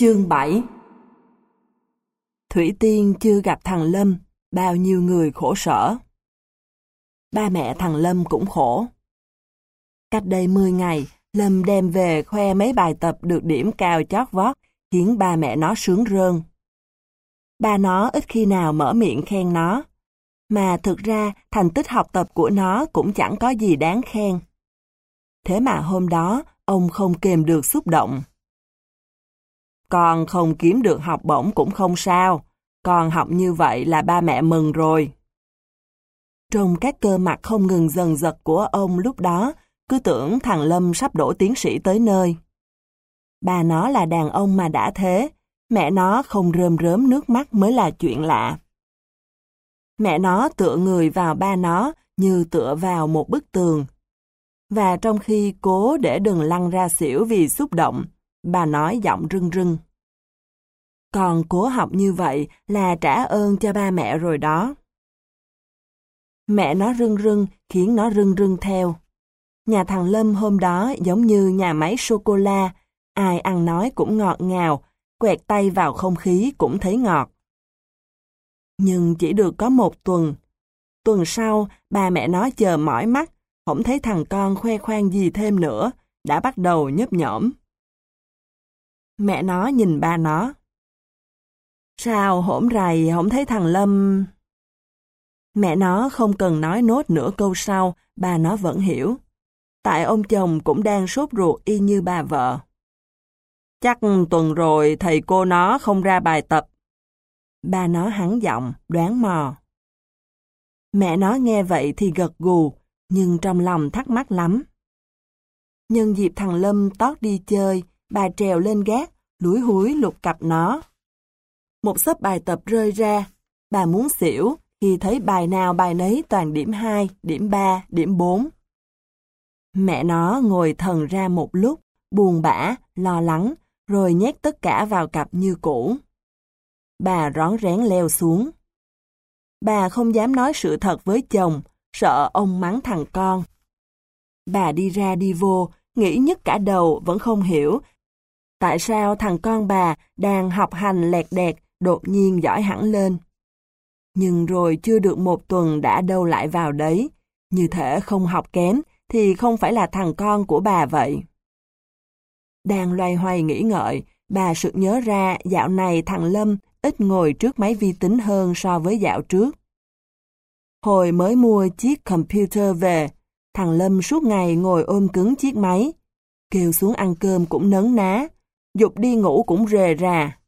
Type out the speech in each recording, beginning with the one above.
Chương 7 Thủy Tiên chưa gặp thằng Lâm, bao nhiêu người khổ sở. Ba mẹ thằng Lâm cũng khổ. Cách đây 10 ngày, Lâm đem về khoe mấy bài tập được điểm cao chót vót, khiến ba mẹ nó sướng rơn. Ba nó ít khi nào mở miệng khen nó, mà thực ra thành tích học tập của nó cũng chẳng có gì đáng khen. Thế mà hôm đó, ông không kềm được xúc động. Con không kiếm được học bổng cũng không sao, con học như vậy là ba mẹ mừng rồi. Trong các cơ mặt không ngừng dần giật của ông lúc đó, cứ tưởng thằng Lâm sắp đổ tiến sĩ tới nơi. Ba nó là đàn ông mà đã thế, mẹ nó không rơm rớm nước mắt mới là chuyện lạ. Mẹ nó tựa người vào ba nó như tựa vào một bức tường. Và trong khi cố để đừng lăn ra xỉu vì xúc động, bà nói giọng rưng rưng. Còn cố học như vậy là trả ơn cho ba mẹ rồi đó. Mẹ nó rưng rưng khiến nó rưng rưng theo. Nhà thằng Lâm hôm đó giống như nhà máy sô-cô-la, ai ăn nói cũng ngọt ngào, quẹt tay vào không khí cũng thấy ngọt. Nhưng chỉ được có một tuần. Tuần sau, ba mẹ nó chờ mỏi mắt, không thấy thằng con khoe khoang gì thêm nữa, đã bắt đầu nhấp nhõm. Mẹ nó nhìn ba nó. Sao hổm rày không thấy thằng Lâm... Mẹ nó không cần nói nốt nửa câu sau, bà nó vẫn hiểu. Tại ông chồng cũng đang sốt ruột y như bà vợ. Chắc tuần rồi thầy cô nó không ra bài tập. Bà nó hắn giọng, đoán mò. Mẹ nó nghe vậy thì gật gù, nhưng trong lòng thắc mắc lắm. Nhân dịp thằng Lâm tót đi chơi, bà trèo lên gác, lúi húi lục cặp nó. Một sấp bài tập rơi ra, bà muốn xỉu khi thấy bài nào bài nấy toàn điểm 2, điểm 3, điểm 4. Mẹ nó ngồi thần ra một lúc, buồn bã, lo lắng, rồi nhét tất cả vào cặp như cũ. Bà rón rén leo xuống. Bà không dám nói sự thật với chồng, sợ ông mắng thằng con. Bà đi ra đi vô, nghĩ nhất cả đầu vẫn không hiểu tại sao thằng con bà đang học hành lẹt đẹt đột nhiên giỏi hẳn lên. Nhưng rồi chưa được một tuần đã đâu lại vào đấy, như thể không học kém thì không phải là thằng con của bà vậy. Đang loay hoay nghĩ ngợi, bà sự nhớ ra dạo này thằng Lâm ít ngồi trước máy vi tính hơn so với dạo trước. Hồi mới mua chiếc computer về, thằng Lâm suốt ngày ngồi ôm cứng chiếc máy. Kêu xuống ăn cơm cũng nấn ná, dục đi ngủ cũng rề rà.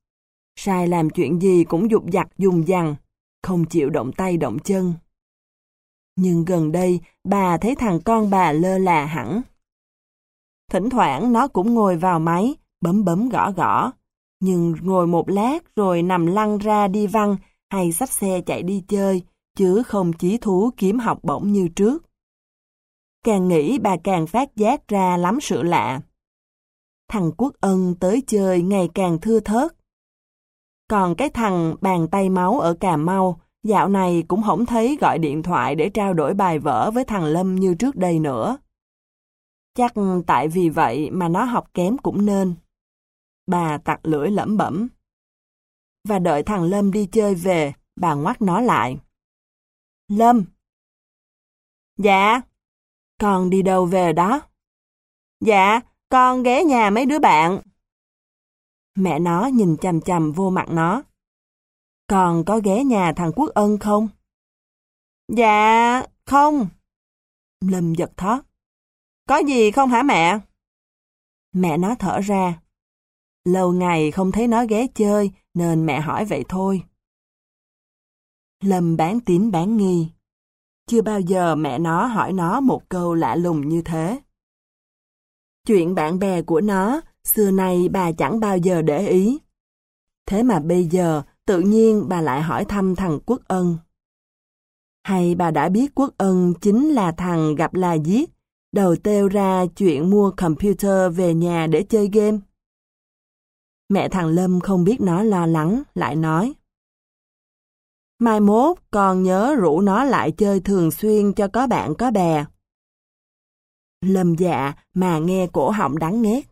Sai làm chuyện gì cũng dục giặt dùng dằn, không chịu động tay động chân. Nhưng gần đây, bà thấy thằng con bà lơ là hẳn. Thỉnh thoảng nó cũng ngồi vào máy, bấm bấm gõ gõ. Nhưng ngồi một lát rồi nằm lăn ra đi văn hay xách xe chạy đi chơi, chứ không chí thú kiếm học bổng như trước. Càng nghĩ bà càng phát giác ra lắm sự lạ. Thằng Quốc Ân tới chơi ngày càng thưa thớt. Còn cái thằng bàn tay máu ở Cà Mau, dạo này cũng không thấy gọi điện thoại để trao đổi bài vở với thằng Lâm như trước đây nữa. Chắc tại vì vậy mà nó học kém cũng nên. Bà tặc lưỡi lẩm bẩm. Và đợi thằng Lâm đi chơi về, bà ngoắt nó lại. Lâm! Dạ? Con đi đâu về đó? Dạ, con ghé nhà mấy đứa bạn. Mẹ nó nhìn chằm chằm vô mặt nó. Còn có ghé nhà thằng Quốc Ân không? Dạ, không. Lâm giật thót. Có gì không hả mẹ? Mẹ nó thở ra. Lâu ngày không thấy nó ghé chơi nên mẹ hỏi vậy thôi. Lâm bán tín bán nghi. Chưa bao giờ mẹ nó hỏi nó một câu lạ lùng như thế. Chuyện bạn bè của nó Xưa nay bà chẳng bao giờ để ý. Thế mà bây giờ, tự nhiên bà lại hỏi thăm thằng Quốc Ân. Hay bà đã biết Quốc Ân chính là thằng gặp là giết, đầu têu ra chuyện mua computer về nhà để chơi game? Mẹ thằng Lâm không biết nó lo lắng, lại nói. Mai mốt con nhớ rủ nó lại chơi thường xuyên cho có bạn có bè lầm dạ mà nghe cổ họng đắng nghét.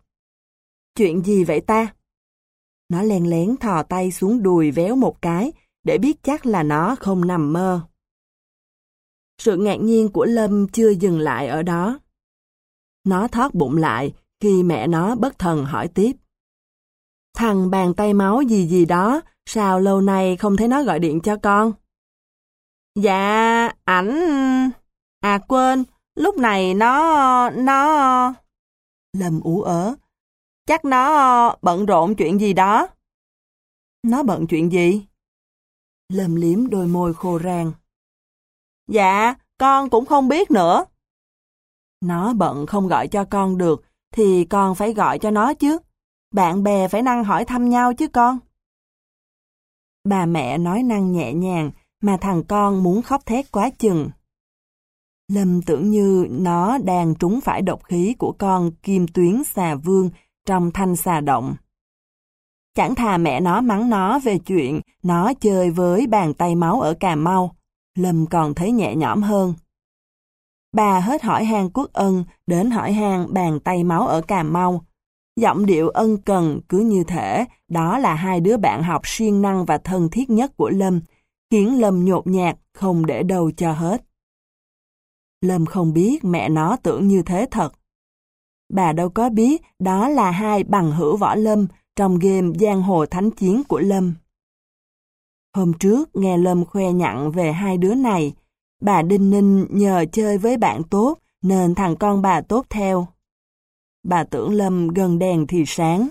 Chuyện gì vậy ta? Nó len lén thò tay xuống đùi véo một cái, để biết chắc là nó không nằm mơ. Sự ngạc nhiên của Lâm chưa dừng lại ở đó. Nó thoát bụng lại khi mẹ nó bất thần hỏi tiếp. Thằng bàn tay máu gì gì đó, sao lâu nay không thấy nó gọi điện cho con? Dạ, ảnh... À quên, lúc này nó... nó... Lâm ú ớ. Chắc nó bận rộn chuyện gì đó. Nó bận chuyện gì? Lâm liếm đôi môi khô rang. Dạ, con cũng không biết nữa. Nó bận không gọi cho con được, thì con phải gọi cho nó chứ. Bạn bè phải năng hỏi thăm nhau chứ con. Bà mẹ nói năng nhẹ nhàng, mà thằng con muốn khóc thét quá chừng. Lâm tưởng như nó đang trúng phải độc khí của con kim tuyến xà vương trong thanh xà động. Chẳng thà mẹ nó mắng nó về chuyện nó chơi với bàn tay máu ở Cà Mau, Lâm còn thấy nhẹ nhõm hơn. Bà hết hỏi hàng quốc ân đến hỏi hàng bàn tay máu ở Cà Mau. Giọng điệu ân cần cứ như thể đó là hai đứa bạn học siêng năng và thân thiết nhất của Lâm, khiến Lâm nhột nhạt không để đầu cho hết. Lâm không biết mẹ nó tưởng như thế thật. Bà đâu có biết đó là hai bằng hữu võ Lâm trong game Giang Hồ Thánh Chiến của Lâm. Hôm trước nghe Lâm khoe nhặn về hai đứa này, bà Đinh Ninh nhờ chơi với bạn tốt nên thằng con bà tốt theo. Bà tưởng Lâm gần đèn thì sáng.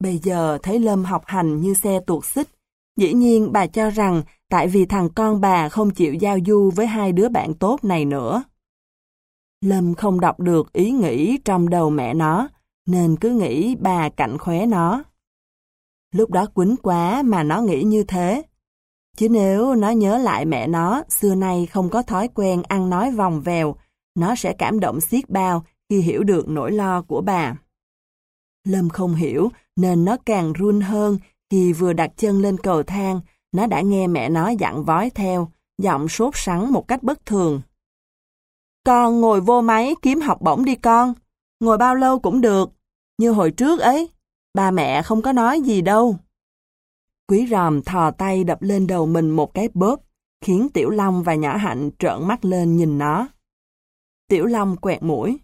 Bây giờ thấy Lâm học hành như xe tuột xích, dĩ nhiên bà cho rằng tại vì thằng con bà không chịu giao du với hai đứa bạn tốt này nữa. Lâm không đọc được ý nghĩ trong đầu mẹ nó, nên cứ nghĩ bà cạnh khóe nó. Lúc đó quýnh quá mà nó nghĩ như thế. Chứ nếu nó nhớ lại mẹ nó xưa nay không có thói quen ăn nói vòng vèo, nó sẽ cảm động xiết bao khi hiểu được nỗi lo của bà. Lâm không hiểu nên nó càng run hơn khi vừa đặt chân lên cầu thang, nó đã nghe mẹ nó dặn vói theo, giọng sốt sắng một cách bất thường. Con ngồi vô máy kiếm học bổng đi con, ngồi bao lâu cũng được, như hồi trước ấy, ba mẹ không có nói gì đâu. Quý ròm thò tay đập lên đầu mình một cái bóp, khiến Tiểu Long và Nhỏ Hạnh trợn mắt lên nhìn nó. Tiểu Long quẹt mũi.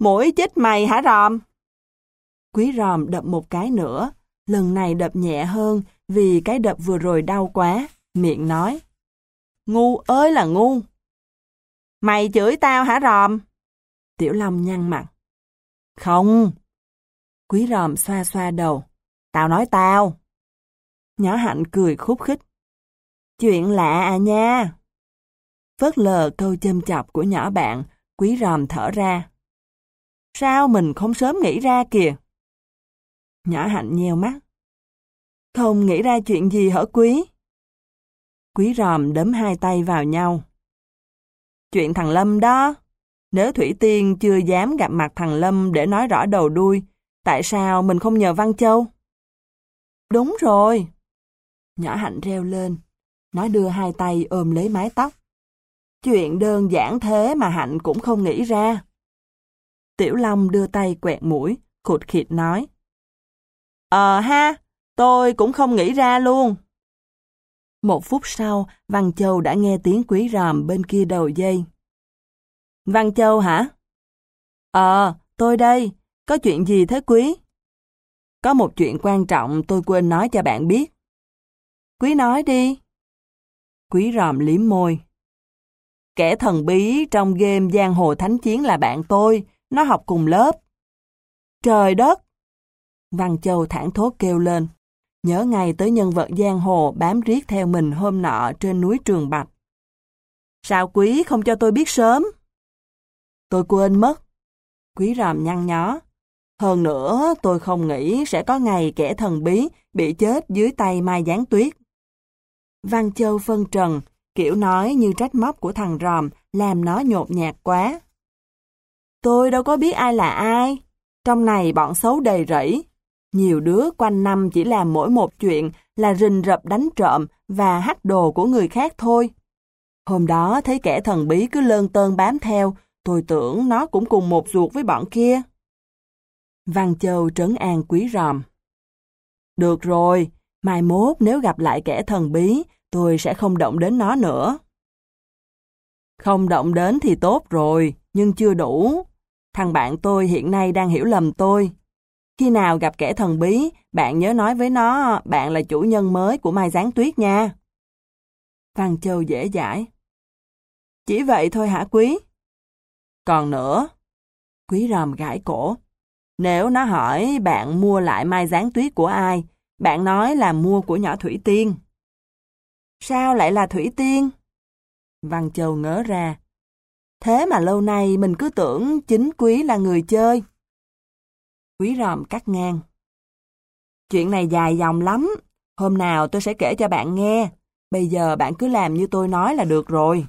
Mũi chết mày hả ròm? Quý ròm đập một cái nữa, lần này đập nhẹ hơn vì cái đập vừa rồi đau quá, miệng nói. Ngu ơi là ngu. Mày chửi tao hả ròm? Tiểu Long nhăn mặt. Không. Quý ròm xoa xoa đầu. Tao nói tao. Nhỏ hạnh cười khúc khích. Chuyện lạ à nha. Phớt lờ câu châm chọc của nhỏ bạn, quý ròm thở ra. Sao mình không sớm nghĩ ra kìa? Nhỏ hạnh nheo mắt. Không nghĩ ra chuyện gì hở quý? Quý ròm đấm hai tay vào nhau. Chuyện thằng Lâm đó. Nếu Thủy Tiên chưa dám gặp mặt thằng Lâm để nói rõ đầu đuôi, tại sao mình không nhờ Văn Châu? Đúng rồi. Nhỏ hạnh reo lên. Nó đưa hai tay ôm lấy mái tóc. Chuyện đơn giản thế mà Hạnh cũng không nghĩ ra. Tiểu Long đưa tay quẹt mũi, khụt khịt nói. Ờ ha, tôi cũng không nghĩ ra luôn. Một phút sau, Văn Châu đã nghe tiếng quý ròm bên kia đầu dây. Văn Châu hả? Ờ, tôi đây. Có chuyện gì thế quý? Có một chuyện quan trọng tôi quên nói cho bạn biết. Quý nói đi. Quý ròm liếm môi. Kẻ thần bí trong game Giang Hồ Thánh Chiến là bạn tôi, nó học cùng lớp. Trời đất! Văn Châu thẳng thốt kêu lên. Nhớ ngay tới nhân vật giang hồ bám riết theo mình hôm nọ trên núi Trường Bạch. Sao quý không cho tôi biết sớm? Tôi quên mất. Quý ròm nhăn nhó. Hơn nữa, tôi không nghĩ sẽ có ngày kẻ thần bí bị chết dưới tay Mai Giáng Tuyết. Văn Châu phân trần, kiểu nói như trách móc của thằng ròm, làm nó nhột nhạt quá. Tôi đâu có biết ai là ai. Trong này bọn xấu đầy rẫy. Nhiều đứa quanh năm chỉ làm mỗi một chuyện là rình rập đánh trộm và hắt đồ của người khác thôi. Hôm đó thấy kẻ thần bí cứ lơn tơn bám theo, tôi tưởng nó cũng cùng một ruột với bọn kia. Văn Châu trấn an quý ròm. Được rồi, mai mốt nếu gặp lại kẻ thần bí, tôi sẽ không động đến nó nữa. Không động đến thì tốt rồi, nhưng chưa đủ. Thằng bạn tôi hiện nay đang hiểu lầm tôi. Khi nào gặp kẻ thần bí, bạn nhớ nói với nó bạn là chủ nhân mới của Mai Giáng Tuyết nha. Phan Châu dễ dãi. Chỉ vậy thôi hả quý? Còn nữa. Quý ròm gãi cổ. Nếu nó hỏi bạn mua lại Mai Giáng Tuyết của ai, bạn nói là mua của nhỏ Thủy Tiên. Sao lại là Thủy Tiên? Văn Châu ngớ ra. Thế mà lâu nay mình cứ tưởng chính quý là người chơi. Quý ròm cắt ngang. Chuyện này dài dòng lắm. Hôm nào tôi sẽ kể cho bạn nghe. Bây giờ bạn cứ làm như tôi nói là được rồi.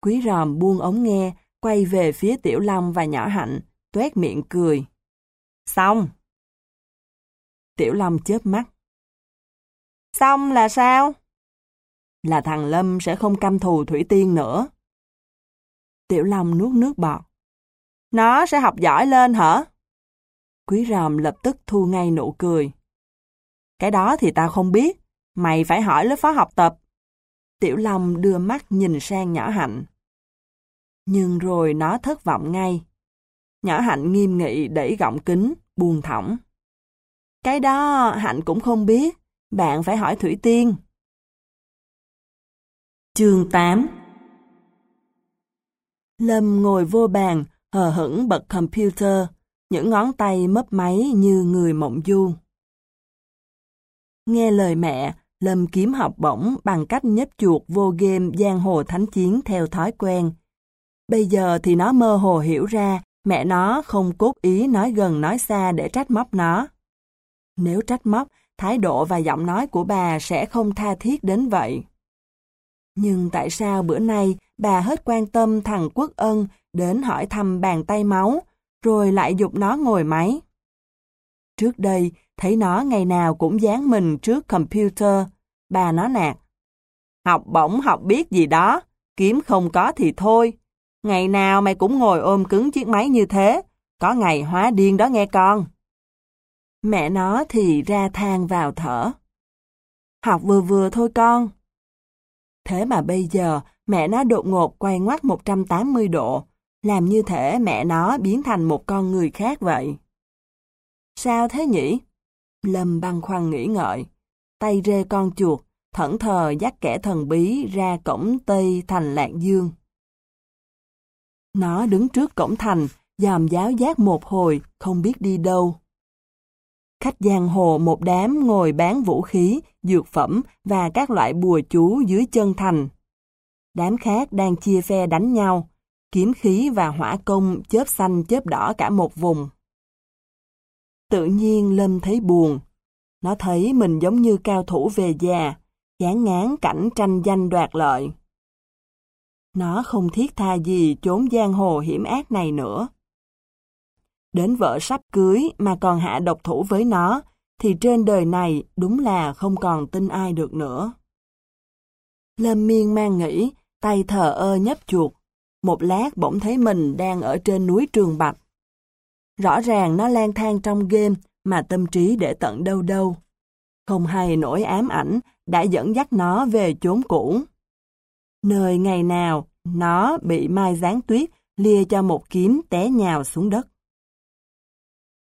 Quý ròm buông ống nghe, quay về phía Tiểu Long và nhỏ hạnh, tuét miệng cười. Xong. Tiểu Long chớp mắt. Xong là sao? Là thằng Lâm sẽ không căm thù Thủy Tiên nữa. Tiểu Long nuốt nước bọt. Nó sẽ học giỏi lên hả? Quý ròm lập tức thu ngay nụ cười. Cái đó thì tao không biết. Mày phải hỏi lớp phó học tập. Tiểu Long đưa mắt nhìn sang nhỏ hạnh. Nhưng rồi nó thất vọng ngay. Nhỏ hạnh nghiêm nghị đẩy gọng kính, buồn thỏng. Cái đó hạnh cũng không biết. Bạn phải hỏi Thủy Tiên. Chương 8 Lâm ngồi vô bàn, hờ hững bật computer, những ngón tay mấp máy như người mộng du. Nghe lời mẹ, Lâm kiếm học bổng bằng cách nhấp chuột vô game giang hồ thánh chiến theo thói quen. Bây giờ thì nó mơ hồ hiểu ra mẹ nó không cốt ý nói gần nói xa để trách móc nó. Nếu trách móc, thái độ và giọng nói của bà sẽ không tha thiết đến vậy. Nhưng tại sao bữa nay bà hết quan tâm thằng Quốc Ân đến hỏi thăm bàn tay máu, rồi lại dục nó ngồi máy? Trước đây, thấy nó ngày nào cũng dán mình trước computer, bà nó nạt. Học bổng học biết gì đó, kiếm không có thì thôi. Ngày nào mày cũng ngồi ôm cứng chiếc máy như thế, có ngày hóa điên đó nghe con. Mẹ nó thì ra than vào thở. Học vừa vừa thôi con. Thế mà bây giờ, mẹ nó đột ngột quay ngoắt 180 độ, làm như thể mẹ nó biến thành một con người khác vậy. Sao thế nhỉ? Lâm băng khoăn nghĩ ngợi, tay rê con chuột, thẫn thờ dắt kẻ thần bí ra cổng Tây thành Lạc Dương. Nó đứng trước cổng thành, dòm giáo giác một hồi, không biết đi đâu. Khách giang hồ một đám ngồi bán vũ khí, dược phẩm và các loại bùa chú dưới chân thành. Đám khác đang chia phe đánh nhau, kiếm khí và hỏa công chớp xanh chớp đỏ cả một vùng. Tự nhiên Lâm thấy buồn. Nó thấy mình giống như cao thủ về già, chán ngán cảnh tranh danh đoạt lợi. Nó không thiết tha gì trốn giang hồ hiểm ác này nữa. Đến vợ sắp cưới mà còn hạ độc thủ với nó, thì trên đời này đúng là không còn tin ai được nữa. Lâm miên mang nghĩ, tay thờ ơ nhấp chuột. Một lát bỗng thấy mình đang ở trên núi Trường Bạch. Rõ ràng nó lang thang trong game mà tâm trí để tận đâu đâu. Không hay nỗi ám ảnh đã dẫn dắt nó về chốn cũ. Nơi ngày nào nó bị mai gián tuyết lia cho một kiếm té nhào xuống đất.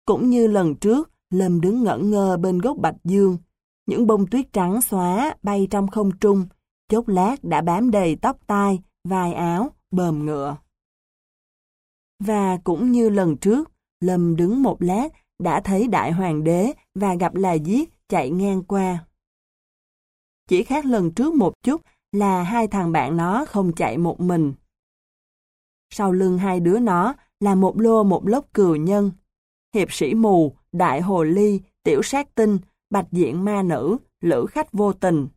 Cũng như lần trước, Lâm đứng ngẩn ngơ bên gốc bạch dương. Những bông tuyết trắng xóa bay trong không trung, chốc lát đã bám đầy tóc tai, vai áo, bờm ngựa. Và cũng như lần trước, Lâm đứng một lát đã thấy đại hoàng đế và gặp là giết chạy ngang qua. Chỉ khác lần trước một chút là hai thằng bạn nó không chạy một mình. Sau lưng hai đứa nó là một lô một lốc cừu nhân, hiệp sĩ mù, đại hồ ly, tiểu sát tinh, bạch diện ma nữ, lữ khách vô tình.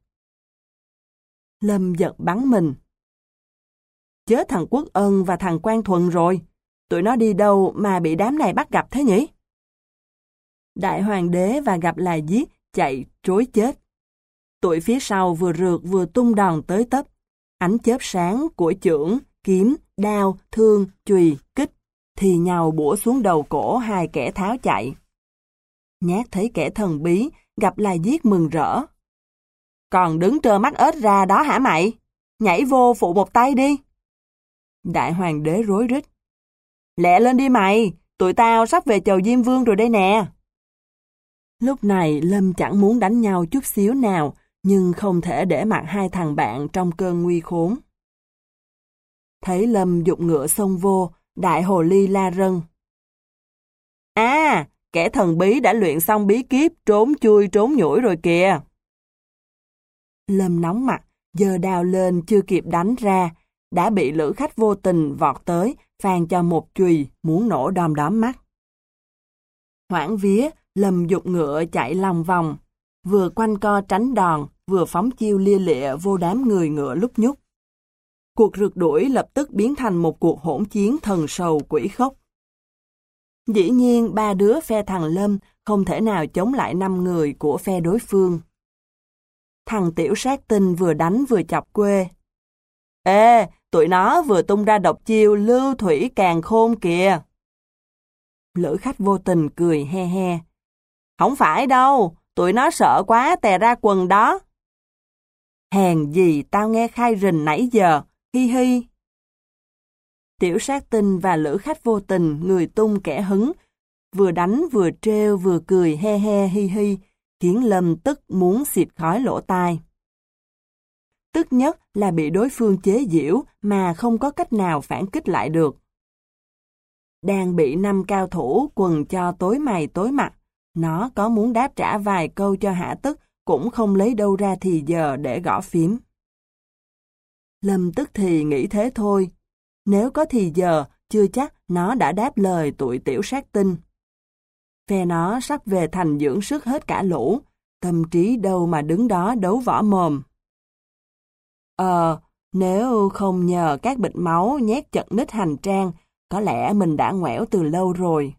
Lâm giật bắn mình. Chết thằng Quốc Ân và thằng Quan Thuần rồi. Tụi nó đi đâu mà bị đám này bắt gặp thế nhỉ? Đại hoàng đế và gặp là giết, chạy, trối chết. Tụi phía sau vừa rượt vừa tung đòn tới tấp. Ánh chớp sáng của trưởng, kiếm, đao, thương, chùy, kích thì nhào bủa xuống đầu cổ hai kẻ tháo chạy. Nhát thấy kẻ thần bí, gặp là giết mừng rỡ. Còn đứng trơ mắt ếch ra đó hả mày? Nhảy vô phụ một tay đi. Đại hoàng đế rối rít. Lẹ lên đi mày, tụi tao sắp về chầu Diêm Vương rồi đây nè. Lúc này Lâm chẳng muốn đánh nhau chút xíu nào, nhưng không thể để mặc hai thằng bạn trong cơn nguy khốn. Thấy Lâm dục ngựa xông vô, đại hồ ly la rân. À, kẻ thần bí đã luyện xong bí kíp trốn chui trốn nhủi rồi kìa. Lâm nóng mặt, giờ đào lên chưa kịp đánh ra, đã bị lữ khách vô tình vọt tới, phàn cho một chùy, muốn nổ đom đóm mắt. Hoảng vía, Lâm dục ngựa chạy lòng vòng, vừa quanh co tránh đòn, vừa phóng chiêu lia lịa vô đám người ngựa lúc nhúc. Cuộc rượt đuổi lập tức biến thành một cuộc hỗn chiến thần sầu quỷ khốc. Dĩ nhiên ba đứa phe thằng Lâm không thể nào chống lại năm người của phe đối phương. Thằng tiểu sát tinh vừa đánh vừa chọc quê. Ê, tụi nó vừa tung ra độc chiêu lưu thủy càng khôn kìa. Lữ khách vô tình cười he he. Không phải đâu, tụi nó sợ quá tè ra quần đó. Hèn gì tao nghe khai rình nãy giờ, hi hi. Tiểu sát tinh và lữ khách vô tình, người tung kẻ hứng, vừa đánh vừa treo vừa cười he he hi hi, khiến Lâm tức muốn xịt khói lỗ tai. Tức nhất là bị đối phương chế giễu mà không có cách nào phản kích lại được. Đang bị năm cao thủ quần cho tối mày tối mặt, nó có muốn đáp trả vài câu cho hạ tức cũng không lấy đâu ra thì giờ để gõ phím. Lâm tức thì nghĩ thế thôi. Nếu có thì giờ, chưa chắc nó đã đáp lời tụi tiểu sát tinh. Phe nó sắp về thành dưỡng sức hết cả lũ, tâm trí đâu mà đứng đó đấu võ mồm. Ờ, nếu không nhờ các bịch máu nhét chật nít hành trang, có lẽ mình đã ngoẻo từ lâu rồi.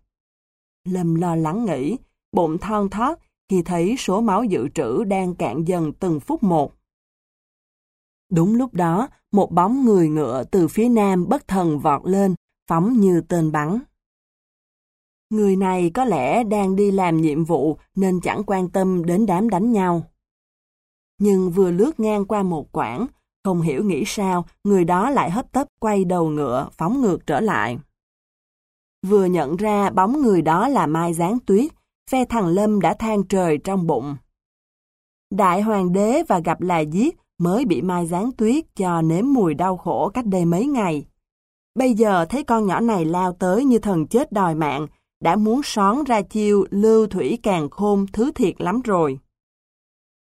Lâm lo lắng nghĩ, bụng thon thót khi thấy số máu dự trữ đang cạn dần từng phút một. Đúng lúc đó, một bóng người ngựa từ phía nam bất thần vọt lên, phóng như tên bắn. Người này có lẽ đang đi làm nhiệm vụ nên chẳng quan tâm đến đám đánh nhau. Nhưng vừa lướt ngang qua một quảng không hiểu nghĩ sao, người đó lại hấp tấp quay đầu ngựa, phóng ngược trở lại. Vừa nhận ra bóng người đó là Mai Giáng Tuyết, phe thằng Lâm đã than trời trong bụng. Đại hoàng đế và gặp là giết mới bị Mai Giáng Tuyết cho nếm mùi đau khổ cách đây mấy ngày. Bây giờ thấy con nhỏ này lao tới như thần chết đòi mạng, đã muốn xón ra chiêu lưu thủy càng khôn thứ thiệt lắm rồi.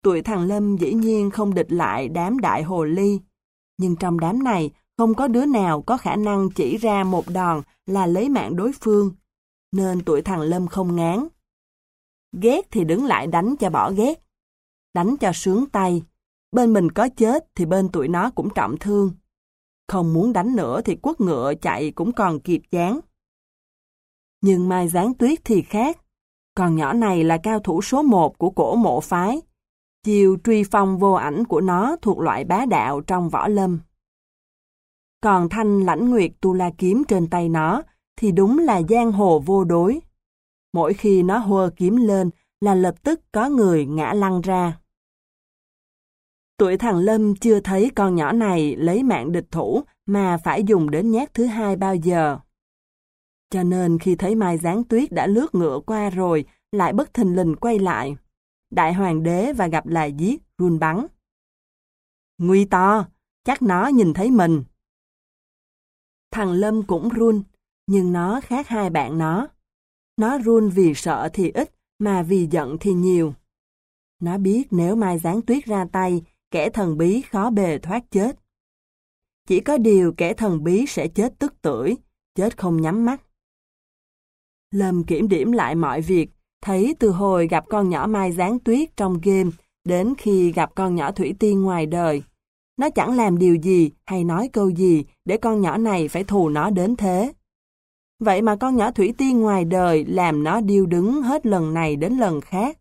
Tụi thằng Lâm dĩ nhiên không địch lại đám đại hồ ly, nhưng trong đám này không có đứa nào có khả năng chỉ ra một đòn là lấy mạng đối phương, nên tụi thằng Lâm không ngán. Ghét thì đứng lại đánh cho bỏ ghét, đánh cho sướng tay, bên mình có chết thì bên tụi nó cũng trọng thương. Không muốn đánh nữa thì quất ngựa chạy cũng còn kịp chán. Nhưng Mai Giáng Tuyết thì khác. Còn nhỏ này là cao thủ số một của cổ mộ phái. Chiều truy phong vô ảnh của nó thuộc loại bá đạo trong võ lâm. Còn thanh lãnh nguyệt tu la kiếm trên tay nó thì đúng là giang hồ vô đối. Mỗi khi nó hô kiếm lên là lập tức có người ngã lăn ra. Tuổi thằng Lâm chưa thấy con nhỏ này lấy mạng địch thủ mà phải dùng đến nhát thứ hai bao giờ. Cho nên khi thấy Mai Giáng Tuyết đã lướt ngựa qua rồi, lại bất thình lình quay lại. Đại hoàng đế và gặp lại giết, run bắn. Nguy to, chắc nó nhìn thấy mình. Thằng Lâm cũng run, nhưng nó khác hai bạn nó. Nó run vì sợ thì ít, mà vì giận thì nhiều. Nó biết nếu Mai Giáng Tuyết ra tay, kẻ thần bí khó bề thoát chết. Chỉ có điều kẻ thần bí sẽ chết tức tưởi chết không nhắm mắt. Lâm kiểm điểm lại mọi việc, thấy từ hồi gặp con nhỏ Mai Giáng Tuyết trong game đến khi gặp con nhỏ Thủy Tiên ngoài đời. Nó chẳng làm điều gì hay nói câu gì để con nhỏ này phải thù nó đến thế. Vậy mà con nhỏ Thủy Tiên ngoài đời làm nó điêu đứng hết lần này đến lần khác.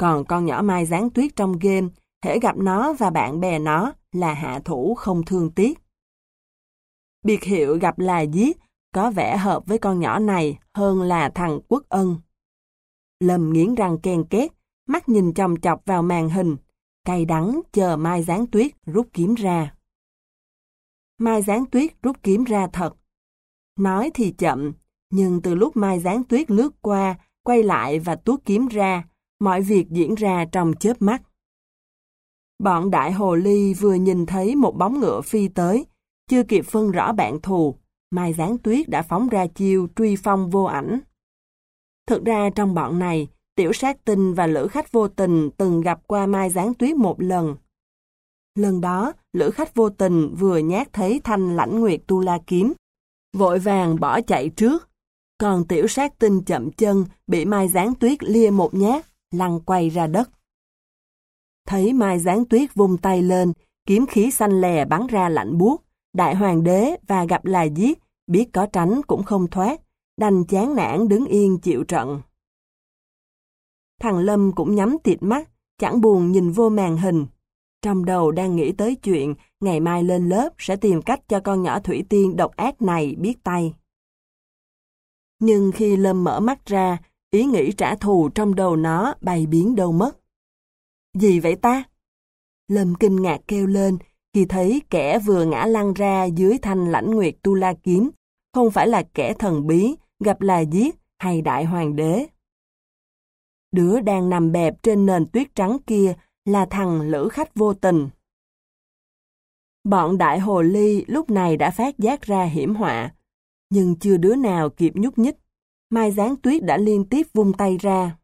Còn con nhỏ Mai Giáng Tuyết trong game, thể gặp nó và bạn bè nó là hạ thủ không thương tiếc. Biệt hiệu gặp là giết có vẻ hợp với con nhỏ này hơn là thằng Quốc Ân. Lâm nghiến răng ken két, mắt nhìn chòng chọc vào màn hình, cay đắng chờ Mai Giáng Tuyết rút kiếm ra. Mai Giáng Tuyết rút kiếm ra thật. Nói thì chậm, nhưng từ lúc Mai Giáng Tuyết lướt qua, quay lại và tuốt kiếm ra, mọi việc diễn ra trong chớp mắt. Bọn đại hồ ly vừa nhìn thấy một bóng ngựa phi tới, chưa kịp phân rõ bạn thù, Mai Giáng Tuyết đã phóng ra chiêu truy phong vô ảnh. Thực ra trong bọn này, Tiểu sát tinh và lữ khách vô tình từng gặp qua Mai Giáng Tuyết một lần. Lần đó, lữ khách vô tình vừa nhát thấy thanh lãnh nguyệt tu la kiếm, vội vàng bỏ chạy trước. Còn tiểu sát tinh chậm chân bị Mai Giáng Tuyết lia một nhát, lăn quay ra đất. Thấy Mai Giáng Tuyết vung tay lên, kiếm khí xanh lè bắn ra lạnh buốt, đại hoàng đế và gặp là giết, biết có tránh cũng không thoát, đành chán nản đứng yên chịu trận. Thằng Lâm cũng nhắm tịt mắt, chẳng buồn nhìn vô màn hình. Trong đầu đang nghĩ tới chuyện ngày mai lên lớp sẽ tìm cách cho con nhỏ Thủy Tiên độc ác này biết tay. Nhưng khi Lâm mở mắt ra, ý nghĩ trả thù trong đầu nó bay biến đâu mất. Gì vậy ta? Lâm kinh ngạc kêu lên khi thấy kẻ vừa ngã lăn ra dưới thanh lãnh nguyệt tu la kiếm, không phải là kẻ thần bí, gặp là giết hay đại hoàng đế. Đứa đang nằm bẹp trên nền tuyết trắng kia là thằng lữ khách vô tình. Bọn đại hồ ly lúc này đã phát giác ra hiểm họa, nhưng chưa đứa nào kịp nhúc nhích. Mai gián tuyết đã liên tiếp vung tay ra.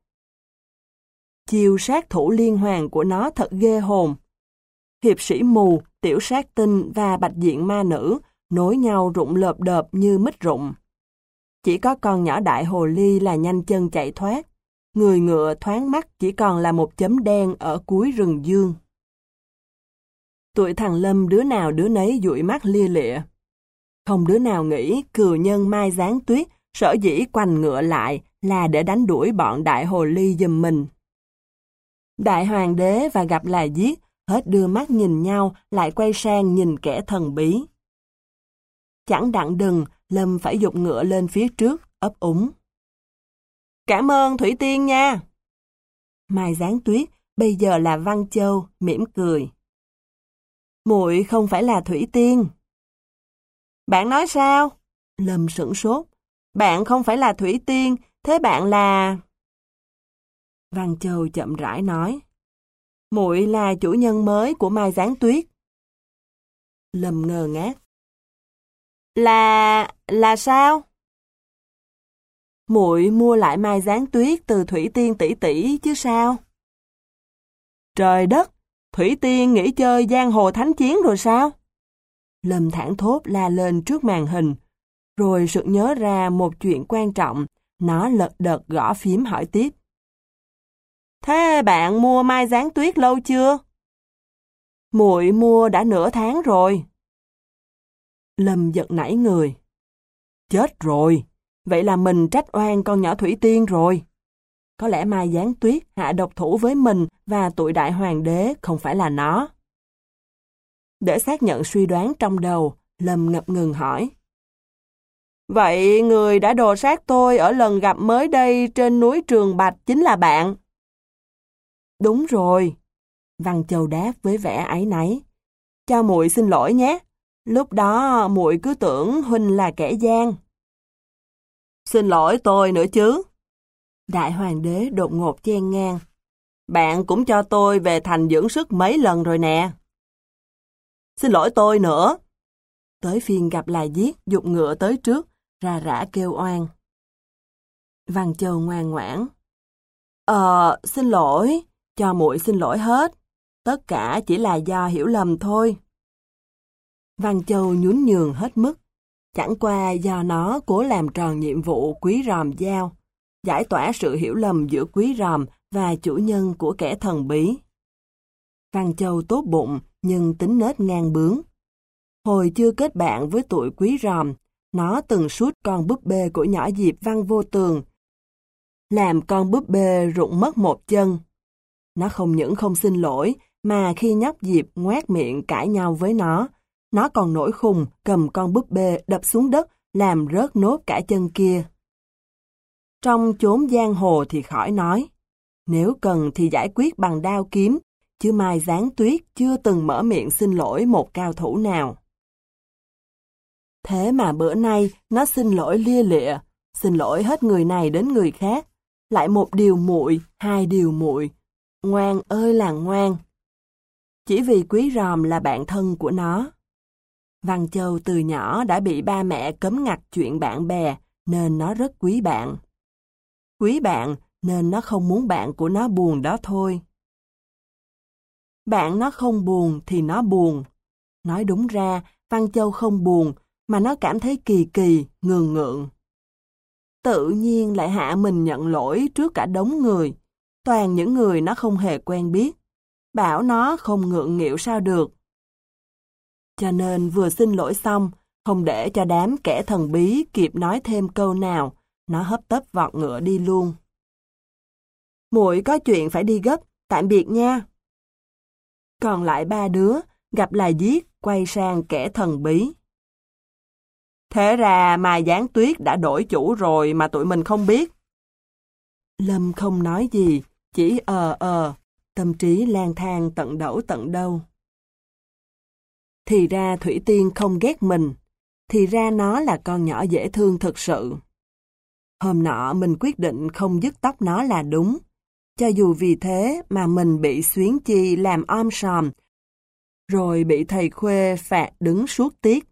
Chiều sát thủ liên hoàn của nó thật ghê hồn. Hiệp sĩ mù, tiểu sát tinh và bạch diện ma nữ nối nhau rụng lợp đợp như mít rụng. Chỉ có con nhỏ đại hồ ly là nhanh chân chạy thoát, người ngựa thoáng mắt chỉ còn là một chấm đen ở cuối rừng dương. Tụi thằng Lâm đứa nào đứa nấy dụi mắt lia lịa. Không đứa nào nghĩ cừu nhân mai giáng tuyết sở dĩ quanh ngựa lại là để đánh đuổi bọn đại hồ ly giùm mình. Đại hoàng đế và gặp là giết, hết đưa mắt nhìn nhau lại quay sang nhìn kẻ thần bí. Chẳng đặng đừng, Lâm phải dục ngựa lên phía trước, ấp úng. Cảm ơn Thủy Tiên nha. Mai Giáng Tuyết, bây giờ là Văn Châu, mỉm cười. muội không phải là Thủy Tiên. Bạn nói sao? Lâm sửng sốt. Bạn không phải là Thủy Tiên, thế bạn là... Văn Châu chậm rãi nói. muội là chủ nhân mới của Mai Giáng Tuyết. Lâm ngờ ngác. Là... là sao? muội mua lại mai gián tuyết từ Thủy Tiên tỷ tỷ chứ sao? Trời đất, Thủy Tiên nghỉ chơi giang hồ thánh chiến rồi sao? Lâm thẳng thốt la lên trước màn hình, rồi sự nhớ ra một chuyện quan trọng, nó lật đật gõ phím hỏi tiếp. Thế bạn mua mai gián tuyết lâu chưa? muội mua đã nửa tháng rồi. Lâm giật nảy người. Chết rồi, Vậy là mình trách oan con nhỏ Thủy Tiên rồi. Có lẽ Mai Giáng Tuyết hạ độc thủ với mình và tụi đại hoàng đế không phải là nó. Để xác nhận suy đoán trong đầu, Lâm ngập ngừng hỏi. Vậy người đã đồ sát tôi ở lần gặp mới đây trên núi Trường Bạch chính là bạn? Đúng rồi. Văn Châu đáp với vẻ ấy náy. Cho muội xin lỗi nhé. Lúc đó muội cứ tưởng Huynh là kẻ gian. Xin lỗi tôi nữa chứ. Đại hoàng đế đột ngột chen ngang. Bạn cũng cho tôi về thành dưỡng sức mấy lần rồi nè. Xin lỗi tôi nữa. Tới phiên gặp lại giết, dục ngựa tới trước, ra rã kêu oan. Văn Châu ngoan ngoãn. Ờ, xin lỗi, cho muội xin lỗi hết. Tất cả chỉ là do hiểu lầm thôi. Văn Châu nhún nhường hết mức. Chẳng qua do nó cố làm tròn nhiệm vụ quý ròm giao, giải tỏa sự hiểu lầm giữa quý ròm và chủ nhân của kẻ thần bí. Văn Châu tốt bụng nhưng tính nết ngang bướng. Hồi chưa kết bạn với tuổi quý ròm, nó từng suốt con búp bê của nhỏ Diệp Văn vô tường, làm con búp bê rụng mất một chân. Nó không những không xin lỗi, mà khi nhóc Diệp ngoát miệng cãi nhau với nó, nó còn nổi khùng cầm con búp bê đập xuống đất làm rớt nốt cả chân kia. Trong chốn giang hồ thì khỏi nói. Nếu cần thì giải quyết bằng đao kiếm, chứ Mai Giáng Tuyết chưa từng mở miệng xin lỗi một cao thủ nào. Thế mà bữa nay nó xin lỗi lia lịa, xin lỗi hết người này đến người khác, lại một điều muội, hai điều muội. Ngoan ơi là ngoan. Chỉ vì quý ròm là bạn thân của nó. Văn Châu từ nhỏ đã bị ba mẹ cấm ngặt chuyện bạn bè, nên nó rất quý bạn. Quý bạn nên nó không muốn bạn của nó buồn đó thôi. Bạn nó không buồn thì nó buồn. Nói đúng ra, Văn Châu không buồn, mà nó cảm thấy kỳ kỳ, ngường ngượng. Tự nhiên lại hạ mình nhận lỗi trước cả đống người, toàn những người nó không hề quen biết. Bảo nó không ngượng nghịu sao được. Cho nên vừa xin lỗi xong, không để cho đám kẻ thần bí kịp nói thêm câu nào, nó hấp tấp vọt ngựa đi luôn. muội có chuyện phải đi gấp, tạm biệt nha. Còn lại ba đứa, gặp là giết, quay sang kẻ thần bí. Thế ra mà gián tuyết đã đổi chủ rồi mà tụi mình không biết. Lâm không nói gì, chỉ ờ ờ, tâm trí lang thang tận đẩu tận đâu. Thì ra Thủy Tiên không ghét mình, thì ra nó là con nhỏ dễ thương thực sự. Hôm nọ mình quyết định không dứt tóc nó là đúng, cho dù vì thế mà mình bị xuyến chi làm om sòm, rồi bị thầy khuê phạt đứng suốt tiết.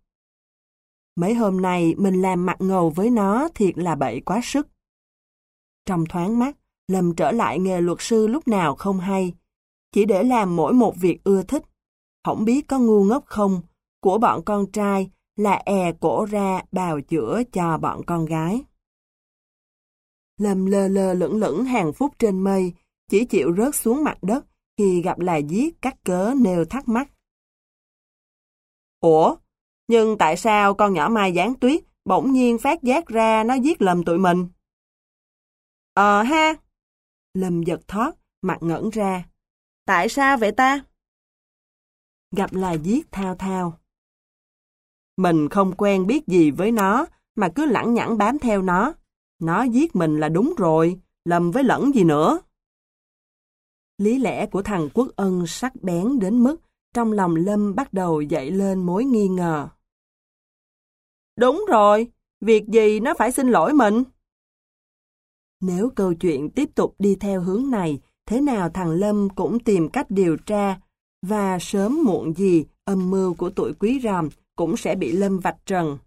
Mấy hôm nay mình làm mặt ngầu với nó thiệt là bậy quá sức. Trong thoáng mắt, Lâm trở lại nghề luật sư lúc nào không hay, chỉ để làm mỗi một việc ưa thích. Không biết có ngu ngốc không, của bọn con trai là è cổ ra bào chữa cho bọn con gái. Lâm lơ lơ lửng lửng hàng phút trên mây, chỉ chịu rớt xuống mặt đất khi gặp là giết cắt cớ nêu thắc mắc. Ủa, nhưng tại sao con nhỏ Mai Gián Tuyết bỗng nhiên phát giác ra nó giết lầm tụi mình? Ờ ha! Lâm giật thoát, mặt ngẩn ra. Tại sao vậy ta? Gặp là giết thao thao. Mình không quen biết gì với nó, mà cứ lẳng nhẳng bám theo nó. Nó giết mình là đúng rồi, lầm với lẫn gì nữa. Lý lẽ của thằng Quốc Ân sắc bén đến mức trong lòng Lâm bắt đầu dậy lên mối nghi ngờ. Đúng rồi, việc gì nó phải xin lỗi mình? Nếu câu chuyện tiếp tục đi theo hướng này, thế nào thằng Lâm cũng tìm cách điều tra, và sớm muộn gì âm mưu của tuổi quý ròm cũng sẽ bị Lâm vạch trần.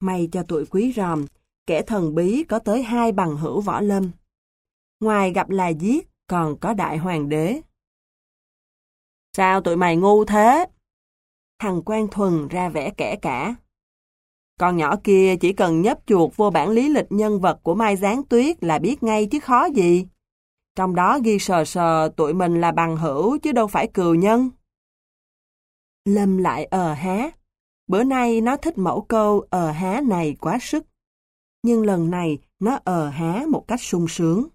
May cho tuổi quý ròm, kẻ thần bí có tới hai bằng hữu võ lâm. Ngoài gặp là giết, còn có đại hoàng đế. Sao tụi mày ngu thế? Thằng quan thuần ra vẻ kẻ cả. Con nhỏ kia chỉ cần nhấp chuột vô bản lý lịch nhân vật của Mai Giáng Tuyết là biết ngay chứ khó gì. Trong đó ghi sờ sờ tụi mình là bằng hữu chứ đâu phải cừu nhân. Lâm lại ờ há. Bữa nay nó thích mẫu câu ờ há này quá sức. Nhưng lần này nó ờ há một cách sung sướng.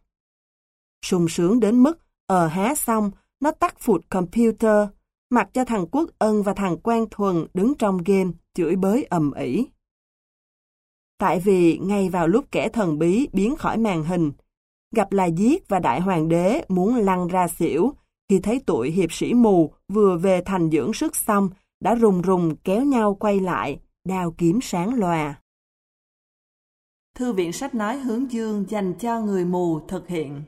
Sung sướng đến mức ờ há xong, nó tắt phụt computer, mặc cho thằng Quốc Ân và thằng Quang Thuần đứng trong game chửi bới ầm ĩ. Tại vì ngay vào lúc kẻ thần bí biến khỏi màn hình, gặp là giết và đại hoàng đế muốn lăn ra xỉu khi thấy tụi hiệp sĩ mù vừa về thành dưỡng sức xong đã rùng rùng kéo nhau quay lại, đao kiếm sáng lòa. Thư viện sách nói hướng dương dành cho người mù thực hiện